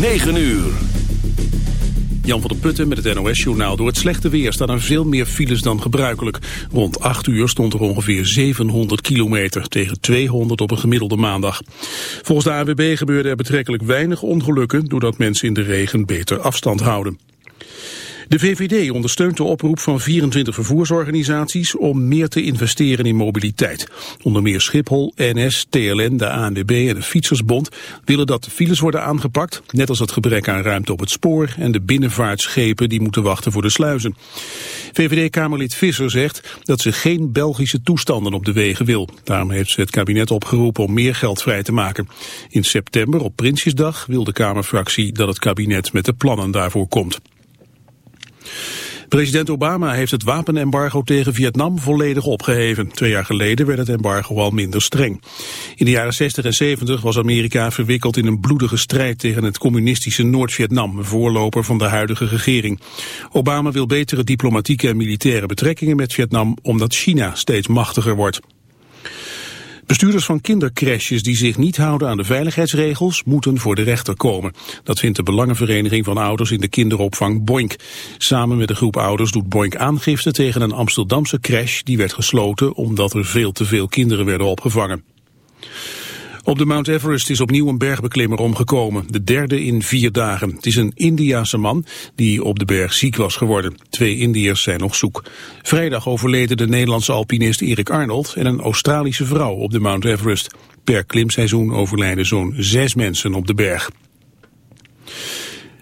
9 uur. Jan van der Putten met het NOS-journaal. Door het slechte weer staan er veel meer files dan gebruikelijk. Rond 8 uur stond er ongeveer 700 kilometer, tegen 200 op een gemiddelde maandag. Volgens de AWB gebeurde er betrekkelijk weinig ongelukken... doordat mensen in de regen beter afstand houden. De VVD ondersteunt de oproep van 24 vervoersorganisaties om meer te investeren in mobiliteit. Onder meer Schiphol, NS, TLN, de ANWB en de Fietsersbond willen dat de files worden aangepakt, net als het gebrek aan ruimte op het spoor en de binnenvaartschepen die moeten wachten voor de sluizen. VVD-Kamerlid Visser zegt dat ze geen Belgische toestanden op de wegen wil. Daarom heeft ze het kabinet opgeroepen om meer geld vrij te maken. In september, op Prinsjesdag, wil de Kamerfractie dat het kabinet met de plannen daarvoor komt. President Obama heeft het wapenembargo tegen Vietnam volledig opgeheven. Twee jaar geleden werd het embargo al minder streng. In de jaren 60 en 70 was Amerika verwikkeld in een bloedige strijd tegen het communistische Noord-Vietnam, voorloper van de huidige regering. Obama wil betere diplomatieke en militaire betrekkingen met Vietnam omdat China steeds machtiger wordt. Bestuurders van kindercrashes die zich niet houden aan de veiligheidsregels moeten voor de rechter komen. Dat vindt de Belangenvereniging van Ouders in de kinderopvang Boink. Samen met een groep ouders doet Boink aangifte tegen een Amsterdamse crash die werd gesloten omdat er veel te veel kinderen werden opgevangen. Op de Mount Everest is opnieuw een bergbeklimmer omgekomen. De derde in vier dagen. Het is een Indiase man die op de berg ziek was geworden. Twee Indiërs zijn nog zoek. Vrijdag overleden de Nederlandse alpinist Erik Arnold en een Australische vrouw op de Mount Everest. Per klimseizoen overlijden zo'n zes mensen op de berg.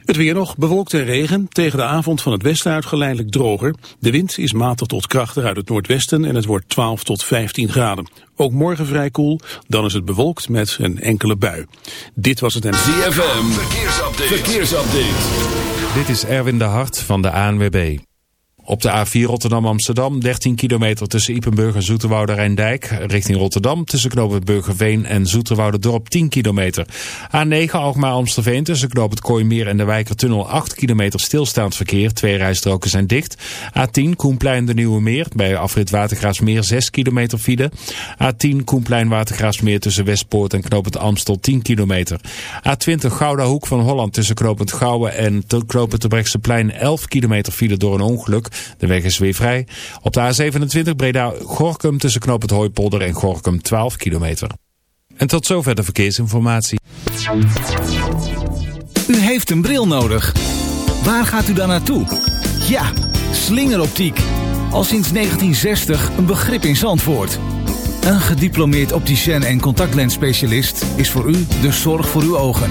Het weer nog, bewolkt en regen. Tegen de avond van het westen uit geleidelijk droger. De wind is matig tot krachtig uit het noordwesten en het wordt 12 tot 15 graden. Ook morgen vrij koel, dan is het bewolkt met een enkele bui. Dit was het en... ZFM, verkeersupdate. verkeersupdate. Dit is Erwin de Hart van de ANWB. Op de A4 Rotterdam-Amsterdam 13 kilometer tussen Ipenburg en Zoeterwoude Rijndijk. Richting Rotterdam tussen knooppunt Burgerveen en Zoeterwoude Dorp 10 kilometer. A9 Alkmaar-Amstelveen tussen knooppunt Kooimeer en de Wijkertunnel 8 kilometer stilstaand verkeer. Twee rijstroken zijn dicht. A10 Koenplein de Nieuwe Meer bij afrit Watergraafsmeer 6 kilometer file. A10 Koenplein Watergraafsmeer tussen Westpoort en knooppunt Amstel 10 kilometer. A20 Gouda Hoek van Holland tussen knooppunt Gouwen en knooppunt Plein 11 kilometer file door een ongeluk. De weg is weer vrij. Op de A27 Breda-Gorkum tussen Knoop het Hooipolder en Gorkum 12 kilometer. En tot zover de verkeersinformatie. U heeft een bril nodig. Waar gaat u dan naartoe? Ja, slingeroptiek. Al sinds 1960 een begrip in Zandvoort. Een gediplomeerd opticien en contactlensspecialist is voor u de zorg voor uw ogen.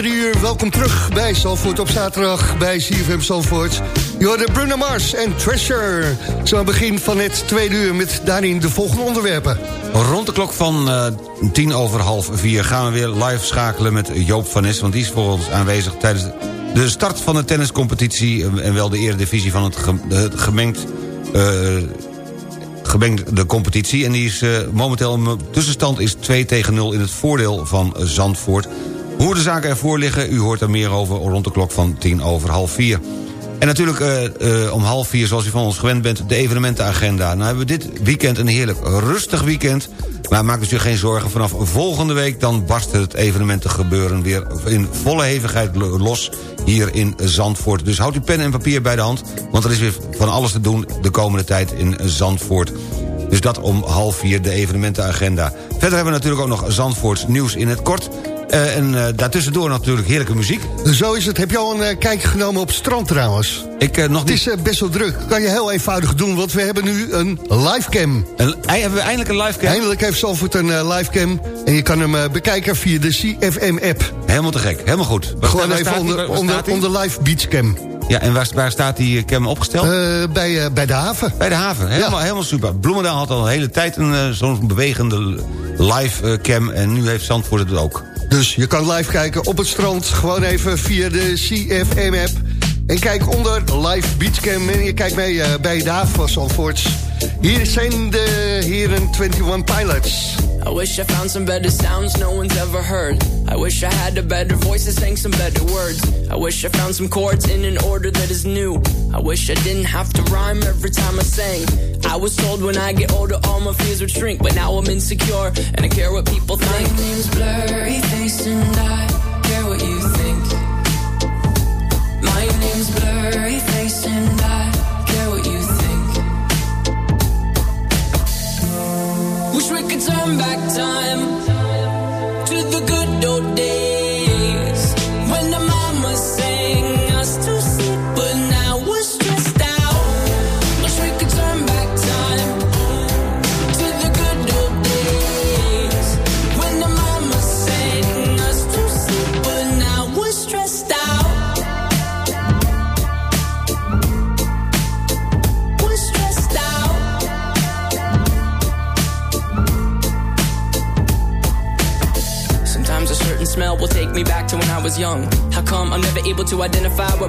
Drie uur. Welkom terug bij Zalvoort op zaterdag bij CFM Zalvoort. Je hoorde Bruno Mars en Treasure. Zo aan het begin van het tweede uur met daarin de volgende onderwerpen. Rond de klok van eh, tien over half vier gaan we weer live schakelen met Joop van Nes... want die is voor ons aanwezig tijdens de start van de tenniscompetitie... eh, en wel de eredivisie van het, ge- het gemengd... eh, gemengd de competitie. En die is eh, momenteel, tussenstand is 2 tegen 0 in het voordeel van Zandvoort. Hoe de zaken ervoor liggen, u hoort er meer over rond de klok van 10 over half 4. En natuurlijk eh, eh, om half vier, zoals u van ons gewend bent, de evenementenagenda. Nou hebben we dit weekend een heerlijk rustig weekend. Maar maak dus u geen zorgen, vanaf volgende week... dan barst het evenementengebeuren weer in volle hevigheid lo- los hier in Zandvoort. Dus houd uw pen en papier bij de hand, want er is weer van alles te doen... de komende tijd in Zandvoort. Dus dat om half vier, de evenementenagenda. Verder hebben we natuurlijk ook nog Zandvoorts nieuws in het kort... Eh, en uh, daartussendoor natuurlijk heerlijke muziek. Zo is het. Heb je al een uh, kijkje genomen op het strand trouwens? Ik nog niet. Het is best wel druk. Kan je heel eenvoudig doen, want we hebben nu een livecam. Een, hebben we eindelijk een livecam? Eindelijk heeft Zalvoort een livecam. En je kan hem bekijken via de CFM-app. Helemaal te gek. Helemaal goed. Waar Gewoon even onder, onder, onder live beachcam. Ja, en waar, waar staat die cam opgesteld? Uh, bij, uh, bij de haven. Bij de haven, helemaal, ja. helemaal super. Bloemendaal had al een hele tijd een uh, zo'n bewegende live cam... en nu heeft Zandvoort het ook. Dus je kan live kijken op het strand. Gewoon even via de CFM-app. En kijk onder live beachcam. En je kijkt mee uh, bij de haven van Zandvoort. Hier zijn de heren 21 Pilots. I wish I found some better sounds no one's ever heard. I wish I had a better voice that sang some better words. I wish I found some chords in an order that is new. I wish I didn't have to rhyme every time I sang. I was told when I get older all my fears would shrink, but now I'm insecure and I care what people think. My name's Blurry Face and I turn back time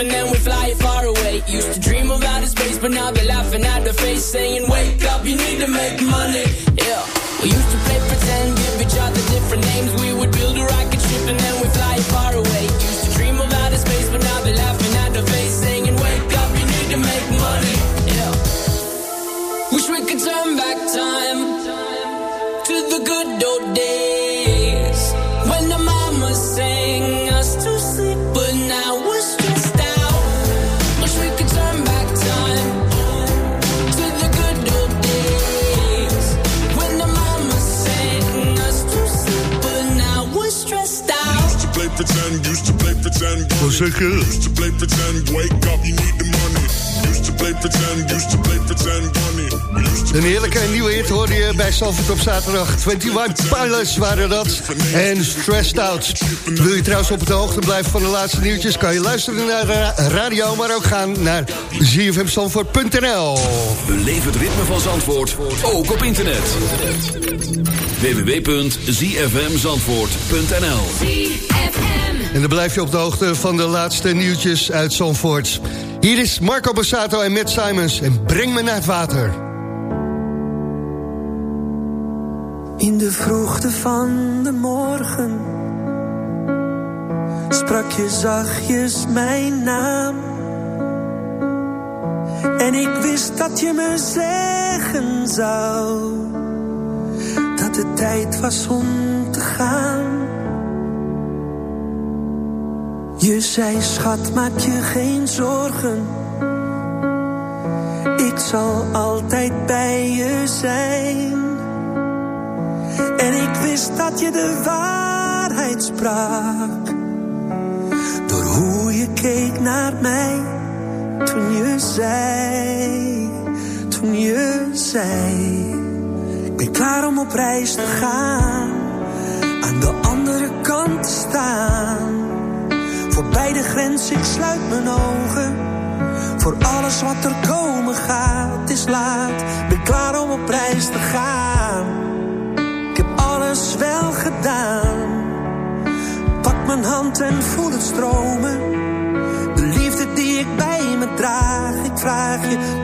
and then we'd fly far away. Used to dream of outer space, but now they're laughing at the face, saying, Wake up, you need to make money. Yeah. We used to play pretend, pretend. Used to play pretend, wake up, you need the money. Used to play pretend, used to play pretend, money. Een heerlijke nieuwe hit hoorde je bij Salford op zaterdag. 21 Pilots waren dat. En Stressed Out. Wil je trouwens op de hoogte blijven van de laatste nieuwtjes... kan je luisteren naar de radio, maar ook gaan naar zfmsalford.nl. Beleef het ritme van Zandvoort, ook op internet. www.zfmzandvoort.nl dan blijf je op de hoogte van de laatste nieuwtjes uit Zandvoort. Hier is Marco Bassato en Matt Simons. En breng me naar het water. In de vroegte van de morgen sprak je zachtjes mijn naam. En ik wist dat je me zeggen zou dat het tijd was om te gaan. Je zei, schat, maak je geen zorgen. Ik zal altijd bij je zijn. En ik wist dat je de waarheid sprak. Door hoe je keek naar mij. Toen je zei, toen je zei. Ik ben klaar om op reis te gaan. Aan de andere kant te staan. Voorbij de grens, ik sluit mijn ogen. Voor alles wat er komen gaat, is laat. Ben klaar om op reis te gaan. Ik heb alles wel gedaan. Pak mijn hand en voel het stromen. De liefde die ik bij me draag. Ik vraag je,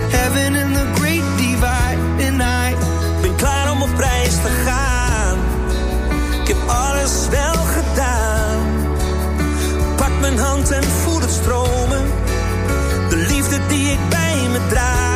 Heaven in the great divide. En I ben klaar om op reis te gaan. Ik heb alles wel gedaan. Pak mijn hand en voel het stromen. De liefde die ik bij me draag.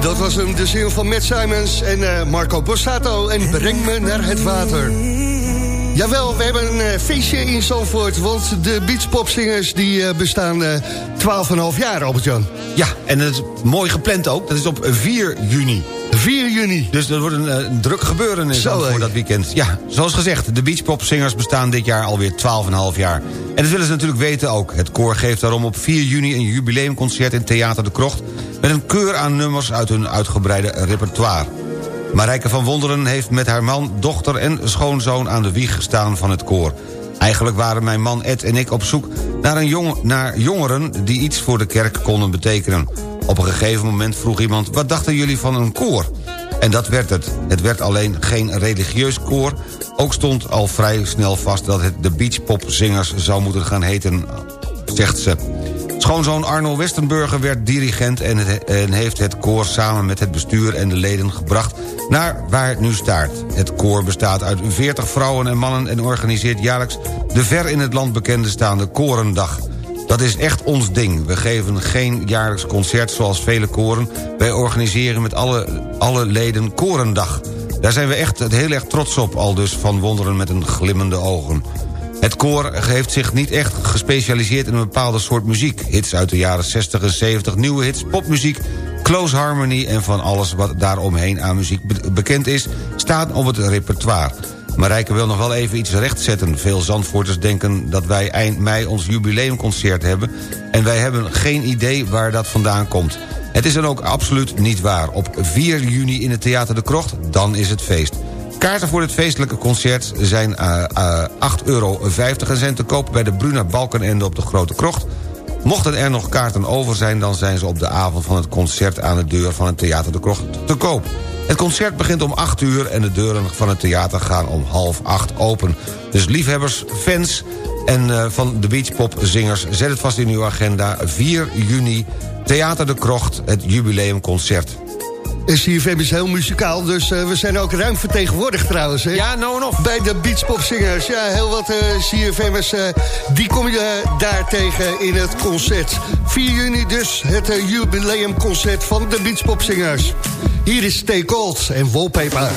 Dat was hem, de zin van Matt Simons en eh, Marco Borsato. En breng me naar het water. Jawel, we hebben een eh, feestje in Zandvoort. Want de beachpopzingers die eh, bestaan eh 12,5 jaar, Albert-Jan. Ja, en dat is mooi gepland ook. Dat is op 4 juni. 4 juni. Dus er wordt een eh, druk gebeuren in Zo, voor dat weekend. Ja, zoals gezegd, de beachpopzingers bestaan dit jaar alweer 12,5 jaar. En dat willen ze natuurlijk weten ook. Het koor geeft daarom op 4 juni een jubileumconcert in Theater de Krocht... met een keur aan nummers uit hun uitgebreide repertoire. Marijke van Wonderen heeft met haar man, dochter en schoonzoon... aan de wieg gestaan van het koor. Eigenlijk waren mijn man Ed en ik op zoek naar, een jong, naar jongeren... die iets voor de kerk konden betekenen. Op een gegeven moment vroeg iemand... wat dachten jullie van een koor? En dat werd het. Het werd alleen geen religieus koor. Ook stond al vrij snel vast dat het de beachpopzingers zou moeten gaan heten, zegt ze. Schoonzoon Arno Westenburger werd dirigent... En, en heeft het koor samen met het bestuur en de leden gebracht... naar waar het nu staat. Het koor bestaat uit 40 vrouwen en mannen... en organiseert jaarlijks de ver in het land bekende staande Korendag... Dat is echt ons ding. We geven geen jaarlijks concert zoals vele koren. Wij organiseren met alle, alle leden Korendag. Daar zijn we echt heel erg trots op, al dus van wonderen met een glimmende ogen. Het koor heeft zich niet echt gespecialiseerd in een bepaalde soort muziek. Hits uit de jaren 60 en 70, nieuwe hits, popmuziek... close harmony en van alles wat daaromheen aan muziek be- bekend is... staat op het repertoire. Marijke wil nog wel even iets rechtzetten. Veel Zandvoorters denken dat wij eind mei ons jubileumconcert hebben... en wij hebben geen idee waar dat vandaan komt. Het is dan ook absoluut niet waar. Op 4 juni in het Theater de Krocht, dan is het feest. Kaarten voor dit feestelijke concert zijn eh, eh, 8,50 euro... en zijn te koop bij de Bruna Balkenende op de Grote Krocht... Mochten er nog kaarten over zijn... dan zijn ze op de avond van het concert aan de deur van het Theater de Krocht te koop. Het concert begint om 8 uur en de deuren van het theater gaan om half 8 open. Dus liefhebbers, fans en eh, van de beachpopzingers... zet het vast in uw agenda. 4 juni, Theater de Krocht, het jubileumconcert. En CFM is heel muzikaal, dus eh, we zijn ook ruim vertegenwoordigd trouwens. Hè? Ja, nou en of. Bij de beachpopzingers. Ja, heel wat eh CFM'ers, eh, die kom je daar tegen in het concert. 4 juni dus, het eh, jubileumconcert van de beachpopzingers. Hier is Stay Cold en Wallpaper.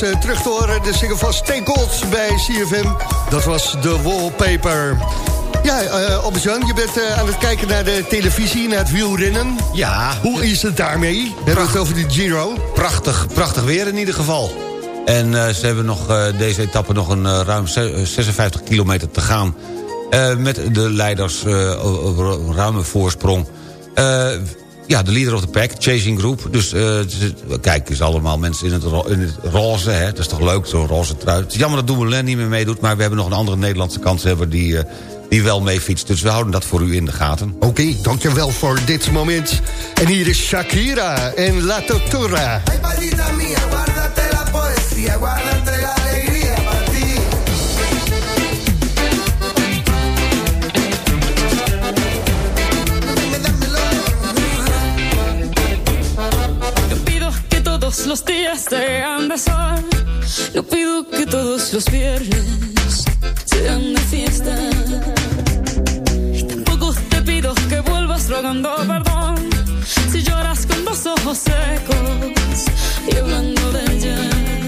Eh, terug te horen. De single van Stay Gold bij CFM. Dat was de wallpaper. Ja, eh Albert-Jan, je bent eh, aan het kijken naar de televisie, naar het wielrennen. Ja. Hoe is het daarmee? We hebben het over de Giro. Prachtig, prachtig weer in ieder geval. En ze hebben nog deze etappe nog een ruim ze- eh, 56 kilometer te gaan. Met de leiders ruime voorsprong. Ja, de leader of the pack, Chasing Group. Dus eh, is- kijk, het is allemaal mensen in het, ro- in het roze. Hè? Het is toch leuk, zo'n roze trui. Het is jammer dat Dumoulin niet meer meedoet... maar we hebben nog een andere Nederlandse kanshebber die, eh, die wel mee fietst. Dus we houden dat voor u in de gaten. Oké, dankjewel voor dit moment. En hier is Shakira en La Tortura. Ay, los días sean de sol. No pido que todos los viernes sean de fiesta. Y tampoco te pido que vuelvas rogando perdón. Si lloras con los ojos secos y hablando de ella.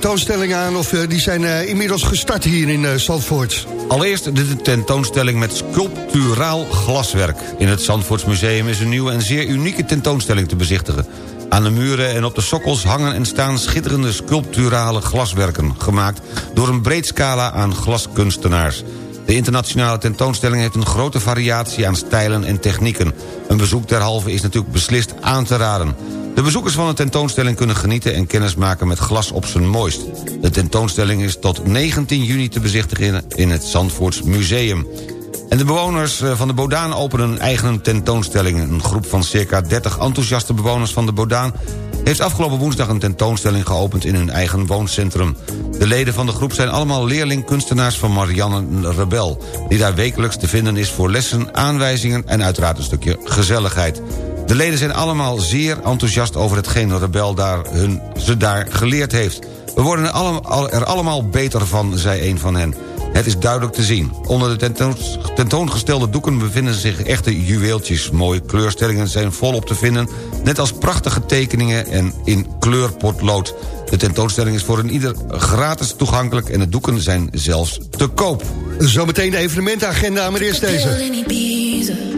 Tentoonstellingen aan... of eh, die zijn eh, inmiddels gestart hier in eh, Zandvoort. Allereerst de tentoonstelling met sculpturaal glaswerk. In het Zandvoortsmuseum is een nieuwe en zeer unieke tentoonstelling te bezichtigen. Aan de muren en op de sokkels hangen en staan schitterende sculpturale glaswerken... gemaakt door een breed scala aan glaskunstenaars. De internationale tentoonstelling heeft een grote variatie aan stijlen en technieken. Een bezoek derhalve is natuurlijk beslist aan te raden. De bezoekers van de tentoonstelling kunnen genieten en kennis maken met glas op zijn mooist. De tentoonstelling is tot 19 juni te bezichtigen in het Zandvoorts Museum. En de bewoners eh, van de Bodaan openen een eigen tentoonstelling. Een groep van circa 30 enthousiaste bewoners van de Bodaan... heeft afgelopen woensdag een tentoonstelling geopend in hun eigen wooncentrum. De leden van de groep zijn allemaal leerling-kunstenaars van Marianne Rebel... die daar wekelijks te vinden is voor lessen, aanwijzingen en uiteraard een stukje gezelligheid. De leden zijn allemaal zeer enthousiast over hetgeen Rebel daar hun, ze daar geleerd heeft. We worden er allemaal, er allemaal beter van, zei een van hen. Het is duidelijk te zien. Onder de tentoongestelde doeken bevinden zich echte juweeltjes. Mooie kleurstellingen zijn volop te vinden... net als prachtige tekeningen en in kleurpotlood. De tentoonstelling is voor een ieder gratis toegankelijk... en de doeken zijn zelfs te koop. Zometeen de evenementenagenda, maar eerst deze.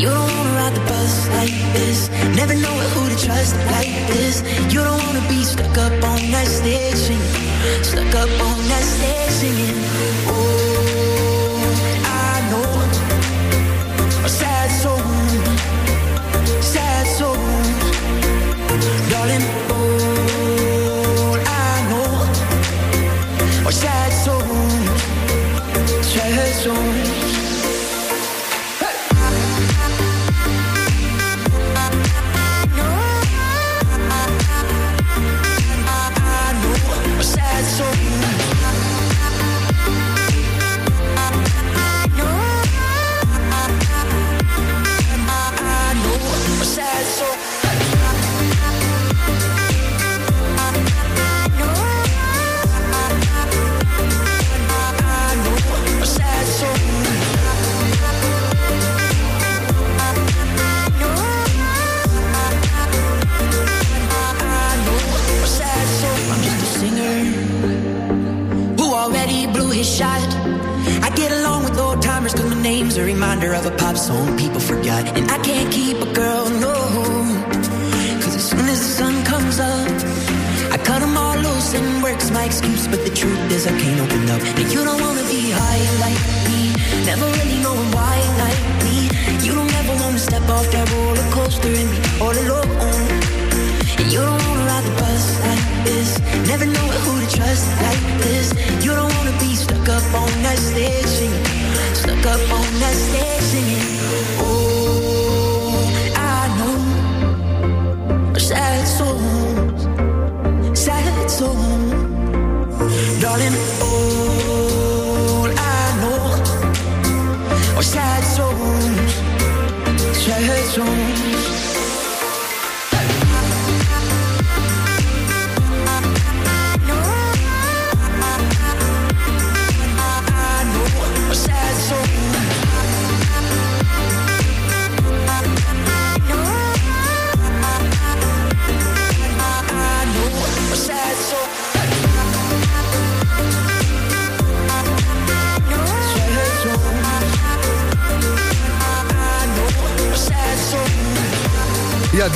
you don't wanna ride the bus like this. Never know who to trust like this. You don't wanna be stuck up on that stage singing. Stuck up on that stage singing. Oh,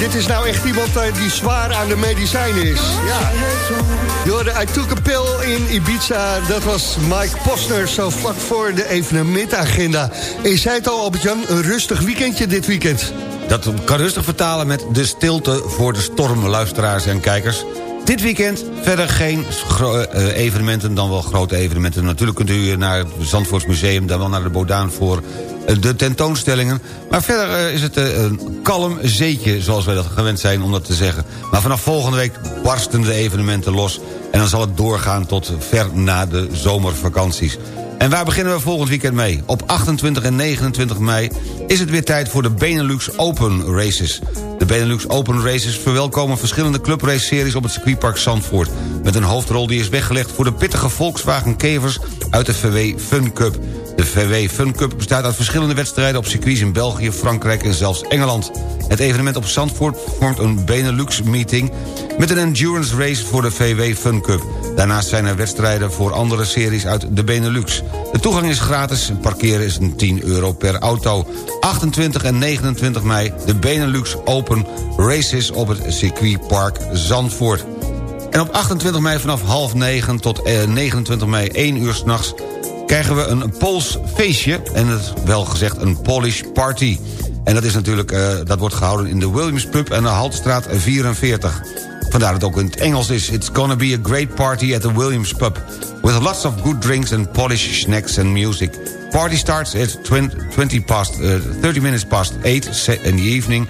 dit is nou echt iemand eh, die zwaar aan de medicijnen is. Ja. Hoorde I Took a Pill in Ibiza. Dat was Mike Posner, zo vlak voor de evenementagenda. En je zei het al, Albert-Jan, een rustig weekendje dit weekend. Dat kan rustig vertalen met de stilte voor de storm, luisteraars en kijkers. Dit weekend verder geen eh, evenementen, dan wel grote evenementen. Natuurlijk kunt u naar het Zandvoorts Museum, dan wel naar de Bodaan voor eh, de tentoonstellingen. Maar verder eh, is het een kalm zeetje, zoals wij dat gewend zijn om dat te zeggen. Maar vanaf volgende week barsten de evenementen los... en dan zal het doorgaan tot ver na de zomervakanties. En waar beginnen we volgend weekend mee? Op 28 en 29 mei is het weer tijd voor de Benelux Open Races. De Benelux Open Races verwelkomen verschillende clubrace-series op het circuitpark Zandvoort. Met een hoofdrol die is weggelegd voor de pittige Volkswagen Kevers uit de VW Fun Cup. De VW Fun Cup bestaat uit verschillende wedstrijden op circuits in België, Frankrijk en zelfs Engeland. Het evenement op Zandvoort vormt een Benelux-meeting... met een endurance race voor de VW Fun Cup. Daarnaast zijn er wedstrijden voor andere series uit de Benelux. De toegang is gratis, parkeren is een 10 euro per auto. 28 en 29 mei de Benelux Open Races op het circuitpark Zandvoort. En op 28 mei vanaf half 9 tot eh, 29 mei 1 uur s'nachts... krijgen we een Pools feestje, en het wel gezegd een Polish party. En dat, is natuurlijk, eh, dat wordt gehouden in de Williams Pub en de Haltstraat 44. Vandaar dat het ook in het Engels is. It's gonna be a great party at the Williams Pub. With lots of good drinks and polished snacks and music. Party starts at 20 past, uh, 30 minutes past 8 in the evening.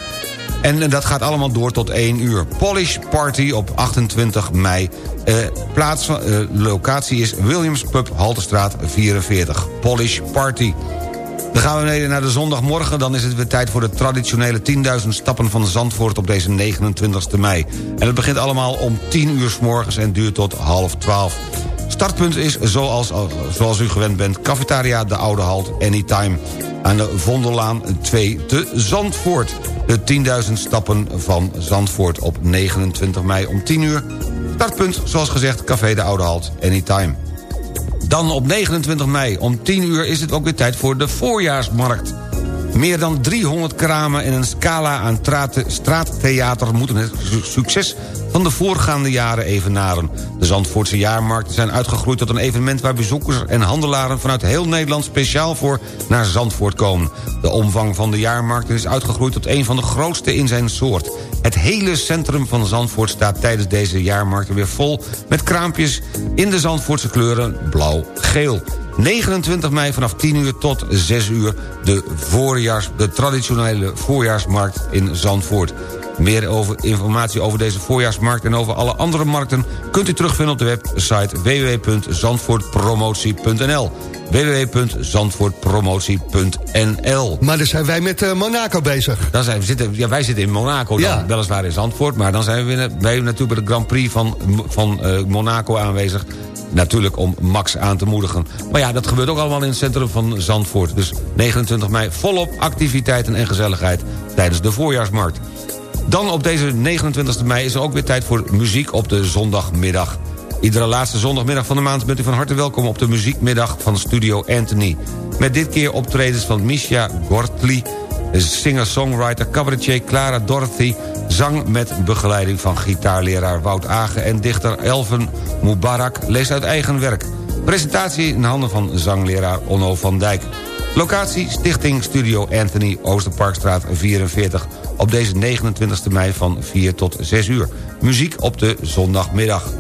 En dat gaat allemaal door tot 1 uur. Polish Party op 28 mei. Uh, plaats van, uh, locatie is Williams Pub, Haltestraat 44. Polish Party. Dan gaan we naar de zondagmorgen. Dan is het weer tijd voor de traditionele 10.000 stappen van Zandvoort op deze 29 mei. En het begint allemaal om 10 uur s morgens en duurt tot half 12. Startpunt is, zoals, zoals u gewend bent, Cafetaria de Oude Halt Anytime. Aan de Vondellaan 2 te Zandvoort. De 10.000 stappen van Zandvoort op 29 mei om 10 uur. Startpunt, zoals gezegd, Café de Oude Halt Anytime. Dan op 29 mei om 10 uur is het ook weer tijd voor de voorjaarsmarkt. Meer dan 300 kramen in een scala aan straattheater... moeten het succes van de voorgaande jaren evenaren. De Zandvoortse jaarmarkten zijn uitgegroeid tot een evenement... waar bezoekers en handelaren vanuit heel Nederland speciaal voor naar Zandvoort komen. De omvang van de jaarmarkten is uitgegroeid tot een van de grootste in zijn soort. Het hele centrum van Zandvoort staat tijdens deze jaarmarkten weer vol... met kraampjes in de Zandvoortse kleuren blauw-geel. 29 mei vanaf 10 uur tot 6 uur de, voorjaars, de traditionele voorjaarsmarkt in Zandvoort. Meer over, informatie over deze voorjaarsmarkt en over alle andere markten... kunt u terugvinden op de website www.zandvoortpromotie.nl www.zandvoortpromotie.nl Maar dan zijn wij met uh, Monaco bezig. Dan zijn we zitten, ja, wij zitten in Monaco dan, ja. Weliswaar in Zandvoort... maar dan zijn we weer, natuurlijk bij de Grand Prix van, van uh, Monaco aanwezig... Natuurlijk om Max aan te moedigen. Maar ja, dat gebeurt ook allemaal in het centrum van Zandvoort. Dus 29 mei volop activiteiten en gezelligheid tijdens de voorjaarsmarkt. Dan op deze 29 mei is er ook weer tijd voor muziek op de zondagmiddag. Iedere laatste zondagmiddag van de maand bent u van harte welkom... op de muziekmiddag van Studio Anthony. Met dit keer optredens van Misha Gortli... singer-songwriter, cabaretier Clara Dorothy... zang met begeleiding van gitaarleraar Wout Agen... en dichter Elven Mubarak leest uit eigen werk. Presentatie in handen van zangleraar Onno van Dijk. Locatie Stichting Studio Anthony, Oosterparkstraat 44... op deze 29 mei van 4 tot 6 uur. Muziek op de zondagmiddag.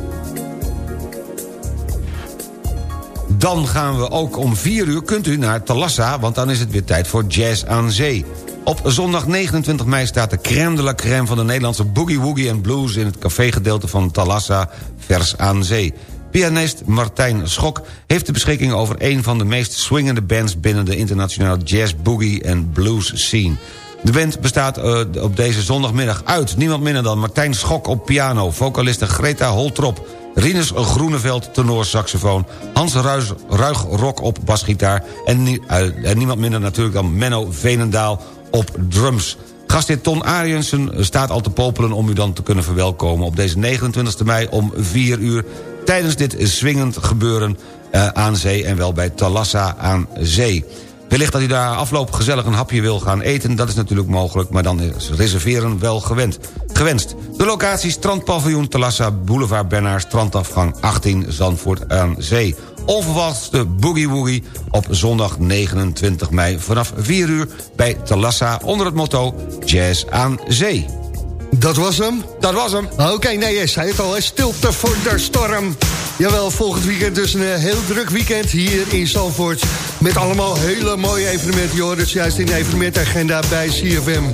Dan gaan we ook om 4 uur, kunt u naar Talassa... want dan is het weer tijd voor Jazz aan Zee. Op zondag 29 mei staat de crème de la crème... van de Nederlandse boogie woogie en blues... in het cafégedeelte van Talassa, vers aan zee. Pianist Martijn Schok heeft de beschikking over... een van de meest swingende bands binnen de internationale jazz, boogie en blues scene. De band bestaat uh, op deze zondagmiddag uit niemand minder dan Martijn Schok op piano... vocaliste Greta Holtrop, Rinus Groeneveld saxofoon, Hans Ruigrok op basgitaar... En, uh, en niemand minder natuurlijk dan Menno Venendaal op drums. Gastheer Ton Ariensen staat al te popelen om u dan te kunnen verwelkomen... op deze 29 mei om 4 uur tijdens dit swingend gebeuren uh, aan zee... en wel bij Talassa aan zee. Wellicht dat u daar afloop gezellig een hapje wil gaan eten... dat is natuurlijk mogelijk, maar dan is reserveren wel gewend. gewenst. De locatie Strandpaviljoen Talassa Boulevard Bernard... strandafgang 18 Zandvoort aan Zee. Onverwachte Boogie Woogie op zondag 29 mei... vanaf 4 uur bij Talassa onder het motto Jazz aan Zee. Dat was hem? Dat was hem. Oké, nee, je zei het al, stilte voor de storm. Jawel, volgend weekend dus een eh, heel druk weekend hier in Zandvoort. Met allemaal hele mooie evenementen. Je hoort het juist in de evenementagenda bij CFM.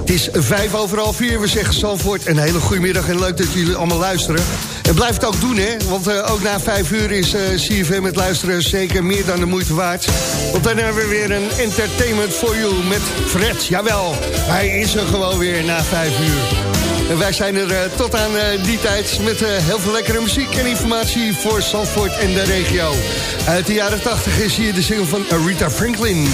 Het is vijf over half vier. We zeggen Zandvoort een hele goede middag en leuk dat jullie allemaal luisteren. En blijf het ook doen, hè. Want uh, ook na vijf uur is uh, CFM het luisteren zeker meer dan de moeite waard. Want dan hebben we weer een entertainment for you met Fred. Jawel, hij is er gewoon weer na vijf uur. Wij zijn er uh, tot aan die tijd met heel veel lekkere muziek en informatie voor Zandvoort en de regio. Uit de jaren 80 is hier de single van Aretha Franklin.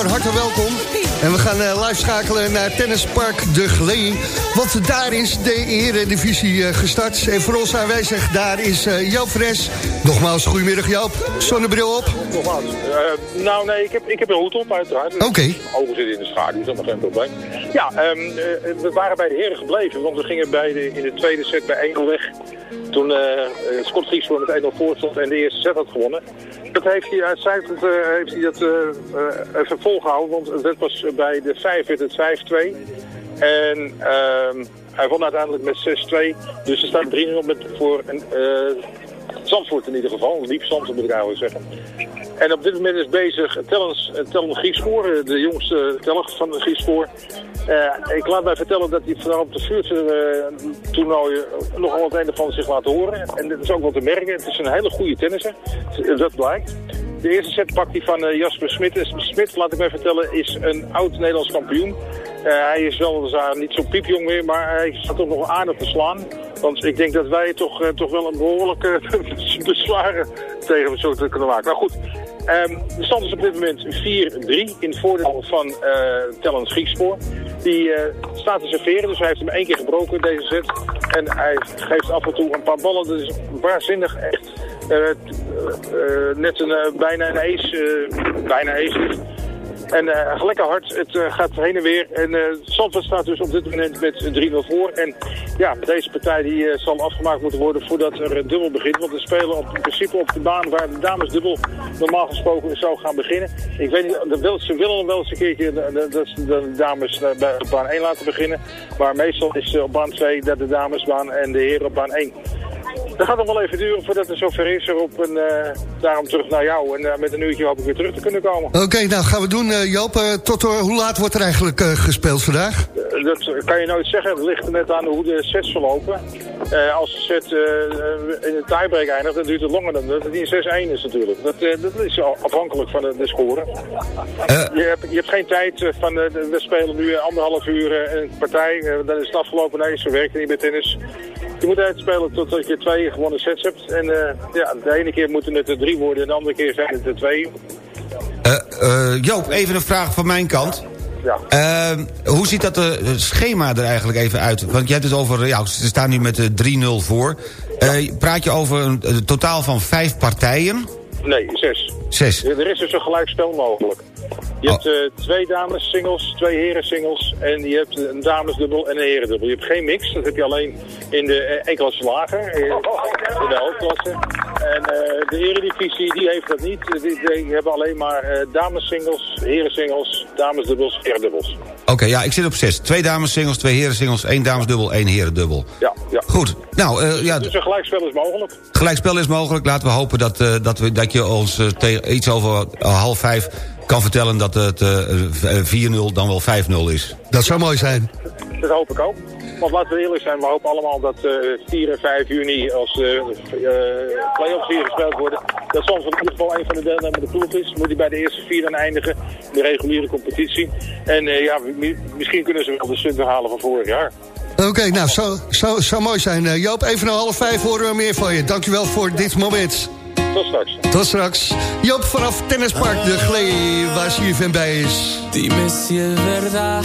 Van harte welkom. En we gaan eh, live schakelen naar Tennispark De Glee. Want daar is de Eredivisie eh, gestart. En voor ons aanwezig, daar is eh, Joop Fres. Nogmaals, goedemiddag Joop. Zonnebril op. Nogmaals, nou nee, ik heb, ik heb een hoed op uiteraard. Oké. Ogen zitten in de schaduw, dat is geen probleem. Ja, ehm, eh, we waren bij de heren gebleven, want we gingen bij de, in de tweede set bij 1-0 weg. Toen eh, Scott Giesvoort met 1-0 voor stond en de eerste set had gewonnen. Heeft hij uitsluitend eh, heeft hij dat, eh, eh, even volgehouden, want het was bij de 5 werd het 5-2. En ehm, hij won uiteindelijk met 6-2. Dus er staat 3-0 met- voor een, eh, Zandvoort in ieder geval. Lief Zandvoort moet ik eigenlijk zeggen. En op dit moment is bezig Tellen eh, de jongste teller van Griekspoor. Eh, ik laat mij vertellen dat hij vooral op de vuurtoernooien toernooien nogal wat een en van zich laat horen. En dat is ook wel te merken. Het is een hele goede tennisser. Dat blijkt. De eerste set pakt hij van eh, Jasper Smit. En Smit, laat ik mij vertellen, is een oud Nederlands kampioen. Eh, hij is weliswaar niet zo piepjong meer, maar hij staat toch nog aardig te slaan. Want ik denk dat wij toch, eh, toch wel een behoorlijke bezwaren tegen hem zullen kunnen maken. Maar goed, ehm, de stand is op dit moment 4-3 in het voordeel van eh Tellens Griekspoor. Die eh, staat te serveren, dus hij heeft hem één keer gebroken deze set. En hij geeft af en toe een paar ballen. Dat is waanzinnig echt. eh, eh, net een, bijna een ace, bijna ace. En eh, lekker hard, het eh, gaat heen en weer. En Zandvoort staat dus op dit moment met 3-0 voor. En ja, deze partij die, zal afgemaakt moeten worden voordat er een dubbel begint. Want we spelen op, in principe op de baan waar de damesdubbel normaal gesproken zou gaan beginnen. Ik weet niet, ze willen wel eens een keertje de, de, de, dames bij baan 1 laten beginnen. Maar meestal is op baan 2 dat de damesbaan en de heren op baan 1. Dat gaat nog wel even duren voordat het zover is. Erop en eh, daarom terug naar jou. En eh, met een uurtje hoop ik weer terug te kunnen komen. Oké, nou gaan we doen eh, Joop. tot hoe laat wordt er eigenlijk gespeeld vandaag? Dat kan je nooit zeggen. Het ligt er net aan hoe de sets verlopen. Als de set in een tiebreak eindigt, dan duurt het langer dan dat het in 6-1 is natuurlijk. Dat, dat is afhankelijk van de, de score. je, hebt, je hebt geen tijd van, we spelen nu anderhalf uur een partij, dan is het afgelopen. Nee, zo werkt het niet met tennis. Je moet uitspelen totdat je twee gewonnen sets hebt. En eh, ja, de ene keer moeten het er drie worden en de andere keer zijn het er twee. Eh, eh, Joop, even een vraag van mijn kant. Ja. Eh, hoe ziet dat eh, schema er eigenlijk even uit? Want je hebt het over, ja, ze staan nu met eh, 3-0 voor. Praat je over een, een totaal van vijf partijen? Nee, zes. Zes. Er is dus een gelijkspel mogelijk. Je hebt eh, twee dames singles, twee heren singles en je hebt een damesdubbel en een herendubbel. Je hebt geen mix, dat heb je alleen in de eh, één klasse lager, eh, in de hoofdklasse. En eh, de eredivisie die heeft dat niet. Die, die hebben alleen maar eh dames singles, heren singles, damesdubbels, herendubbels. Oké, ja, ik zit op zes. Twee dames singles, twee heren singles, één damesdubbel, één herendubbel. Ja, ja. Goed, nou, eh, ja, Dus een gelijkspel is mogelijk. gelijkspel is mogelijk. Laten we hopen dat, eh, dat, we, dat je ons tegen iets over half vijf kan vertellen... dat het eh, v- eh, 4-0 dan wel 5-0 is. Dat zou mooi zijn. Dat hoop ik ook. Want laten we eerlijk zijn, we hopen allemaal dat eh, uh, 4 en 5 juni, als uh, play-offs hier gespeeld worden, dat soms in ieder geval een van de deelnemende ploeg is. Moet hij bij de eerste vier dan eindigen, de reguliere competitie. En ja, misschien kunnen ze wel de stunt halen van vorig jaar. Oké, nou, zou zo, zo mooi zijn. Joop, even een half vijf horen we meer van je. Dankjewel voor dit moment. Tot straks. Tot straks. Joop vanaf Tennispark de Glee, waar CFM bij is. je verdad.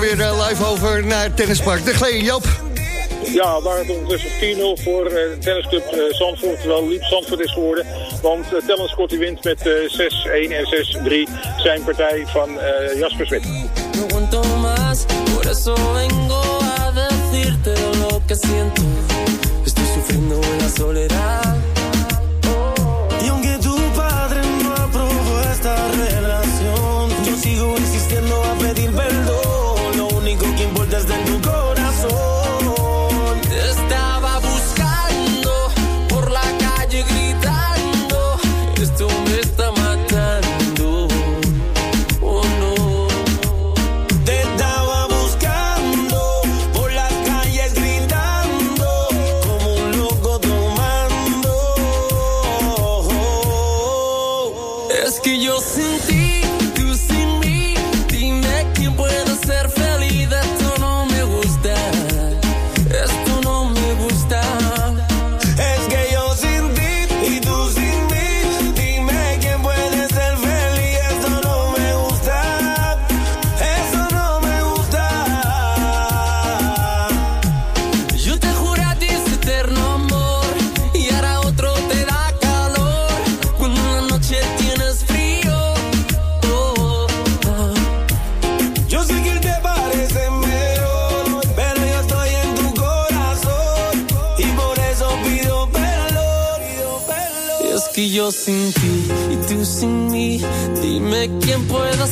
weer eh, live over naar tennispark. De Glee, Joop. Ja, waar het ondertussen 10-0 voor eh, de tennisclub uh, Zandvoort, terwijl Liep Zandvoort is geworden. Want uh, Tellen wint met 6-1 en 6-3 zijn partij van Jasper Smit.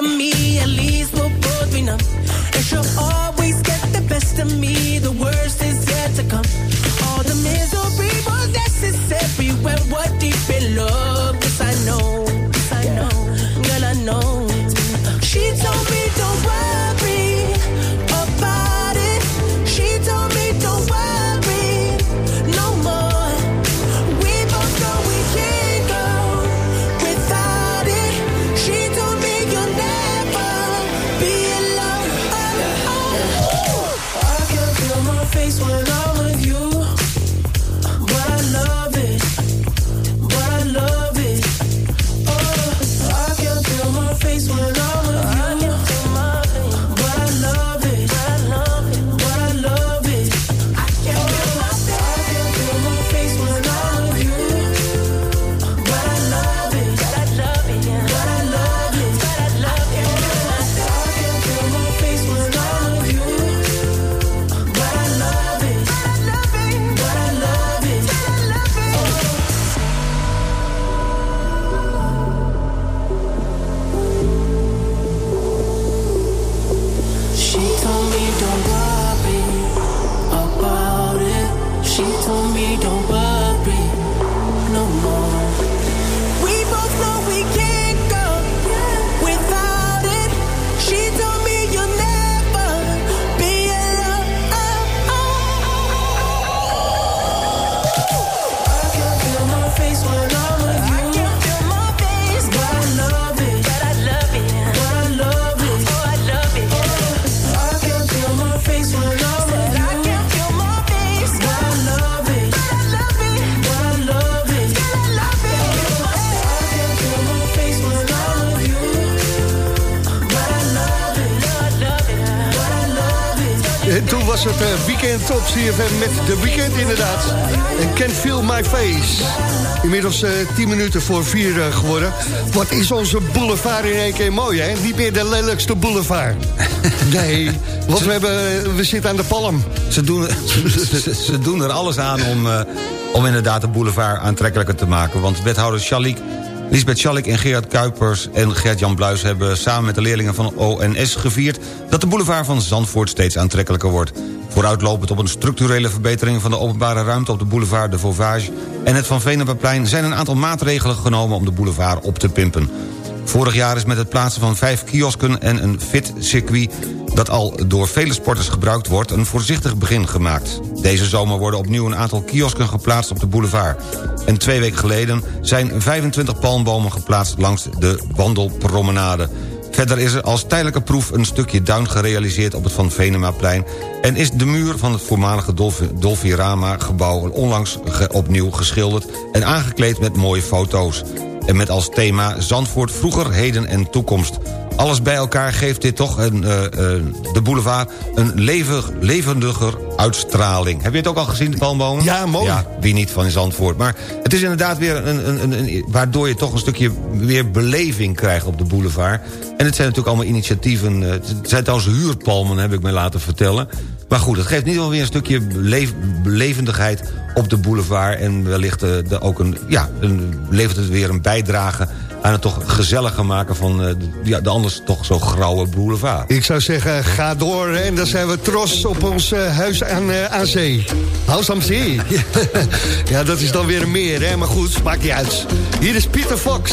to me. CFM met de weekend inderdaad. En Can't Feel My Face. Inmiddels eh 10 minuten voor 4 eh, geworden. Wat is onze boulevard in één keer mooi, hè? Niet meer de lelijkste boulevard. Nee, want we, hebben, we zitten aan de palm. Ze doen, ze, ze doen er alles aan om, eh, om inderdaad de boulevard aantrekkelijker te maken. Want wethouder Schalik, Lisbeth Schalik en Gerard Kuipers en Gert-Jan Bluis... hebben samen met de leerlingen van ONS gevierd... dat de boulevard van Zandvoort steeds aantrekkelijker wordt. Vooruitlopend op een structurele verbetering van de openbare ruimte... op de boulevard de Vauvage en het Van Venemaplein... zijn een aantal maatregelen genomen om de boulevard op te pimpen. Vorig jaar is met het plaatsen van vijf kiosken en een fit-circuit... dat al door vele sporters gebruikt wordt, een voorzichtig begin gemaakt. Deze zomer worden opnieuw een aantal kiosken geplaatst op de boulevard. En twee weken geleden zijn 25 palmbomen geplaatst langs de wandelpromenade. Verder is er als tijdelijke proef een stukje duin gerealiseerd op het Van Venemaplein... en is de muur van het voormalige Dolfi- Dolfirama-gebouw onlangs opnieuw geschilderd... en aangekleed met mooie foto's. En met als thema Zandvoort vroeger, heden en toekomst. Alles bij elkaar geeft dit toch een, eh, eh, de boulevard een levig, levendiger uitstraling. Heb je het ook al gezien, de palmbomen? Ja, mooi. Ja, wie niet van Zandvoort. Maar het is inderdaad weer een, een, een, een- waardoor je toch een stukje weer beleving krijgt op de boulevard. En het zijn natuurlijk allemaal initiatieven. eh, Het zijn trouwens huurpalmen, heb ik mij laten vertellen. Maar goed, het geeft niet wel weer een stukje leef- levendigheid op de boulevard. En wellicht eh, de, ook een, ja, een, levert het weer een bijdrage aan het toch gezelliger maken van eh, de, ja, de anders toch zo grauwe boulevard. Ik zou zeggen, ga door en dan zijn we trots op ons eh, huis aan, aan zee. Huis aan zee. ja, dat is dan weer een meer, hè? maar goed, maakt niet uit. Hier is Pieter Fox.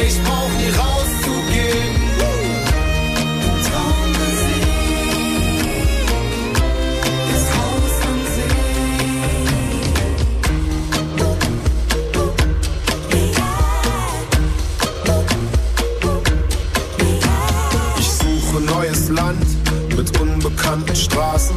ich brauch nie rauszugehen. Ich suche neues Land mit unbekannten Straßen.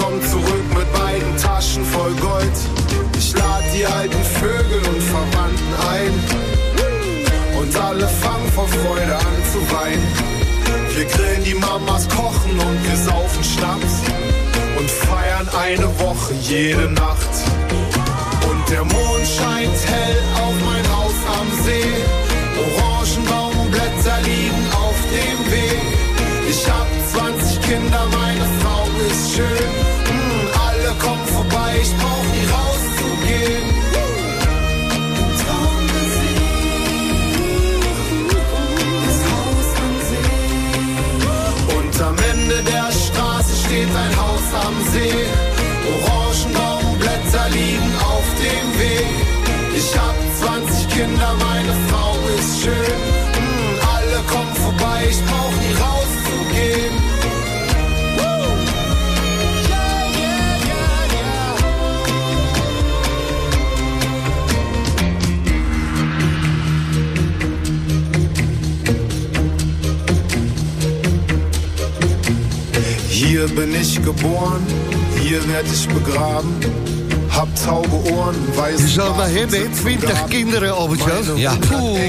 komm zurück mit beiden Taschen voll Gold. Ich lade die alten Vögel und Verwandten ein. Und alle fangen vor Freude an zu weinen. Wir grillen die Mamas, kochen und wir saufen Schnaps. Und feiern eine Woche jede Nacht. Und der Mond scheint hell Hier bin ich geboren, hier werd ich begraben. Hab tauge Ohren, weiß Je zal het maar hebben, 20 kinderen, Albert-Jan. Ja. Oeh.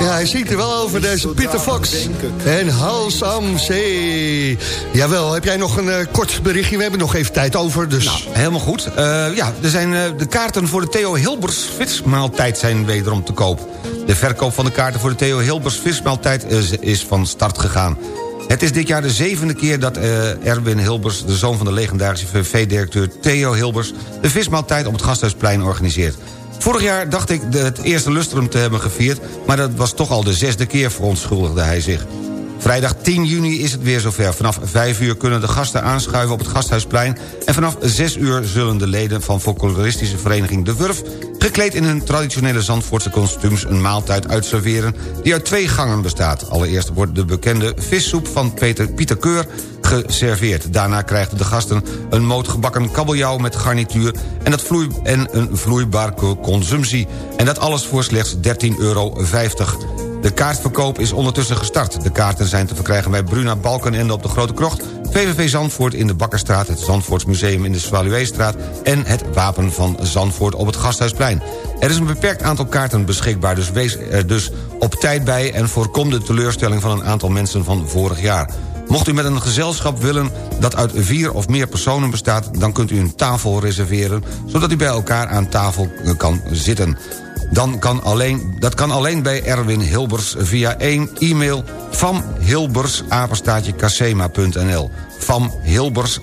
Ja, hij ziet er wel over, deze Peter Fox. En Hals am Zee. Jawel, heb jij nog een eh, kort berichtje? We hebben nog even tijd over, dus... Nou, helemaal goed. Eh, ja, er zijn, eh, de kaarten voor de Theo Hilbers vismaaltijd zijn wederom te koop. De verkoop van de kaarten voor de Theo Hilbers vismaaltijd is, is van start gegaan. Het is dit jaar de zevende keer dat eh, Erwin Hilbers... de zoon van de legendarische VV-directeur Theo Hilbers... de vismaaltijd op het Gasthuisplein organiseert. Vorig jaar dacht ik het eerste lustrum te hebben gevierd... maar dat was toch al de zesde keer, verontschuldigde hij zich. Vrijdag 10 juni is het weer zover. Vanaf 5 uur kunnen de gasten aanschuiven op het Gasthuisplein... en vanaf 6 uur zullen de leden van folkloristische vereniging De Wurf... gekleed in hun traditionele Zandvoortse kostuums... een maaltijd uitserveren die uit twee gangen bestaat. Allereerst wordt de bekende vissoep van Peter, Pieter Keur geserveerd. Daarna krijgen de gasten een moot gebakken kabeljauw met garnituur... en, dat een vloeibare consumptie. En dat alles voor slechts 13,50 euro. De kaartverkoop is ondertussen gestart. De kaarten zijn te verkrijgen bij Bruna Balkenende op de Grote Krocht... VVV Zandvoort in de Bakkerstraat, het Zandvoortsmuseum in de Svaluweestraat... en het Wapen van Zandvoort op het Gasthuisplein. Er is een beperkt aantal kaarten beschikbaar, dus wees er dus op tijd bij... en voorkom de teleurstelling van een aantal mensen van vorig jaar. Mocht u met een gezelschap willen dat uit vier of meer personen bestaat... dan kunt u een tafel reserveren, zodat u bij elkaar aan tafel kan zitten. Dan kan alleen, dat kan alleen bij Erwin Hilbers via één e-mail... van Hilbers, van Hilbers,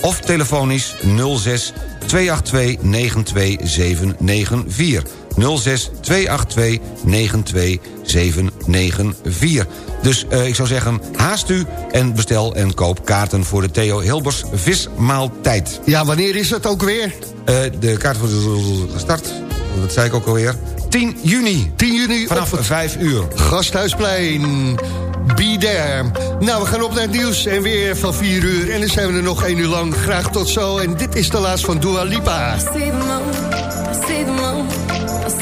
of telefonisch 06 282 92794 06 282 92794. Dus uh, ik zou zeggen, haast u en bestel en koop kaarten voor de Theo Hilbers vismaaltijd. Ja, wanneer is het ook weer? Uh, de kaart wordt gestart, dat zei ik ook alweer. 10 juni. 10 juni. Vanaf 5 uur. Gasthuisplein. Be there. Nou, we gaan op naar het nieuws en weer van 4 uur. En dan zijn we er nog 1 uur lang. Graag tot zo. En dit is de laatste van Dua Lipa.